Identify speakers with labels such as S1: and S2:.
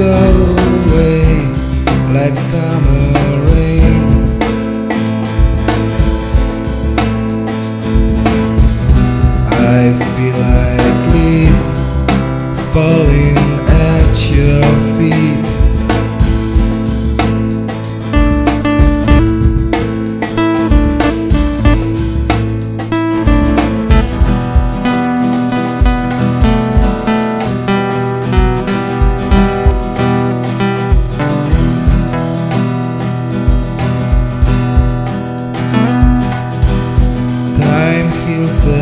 S1: go away like summer rain.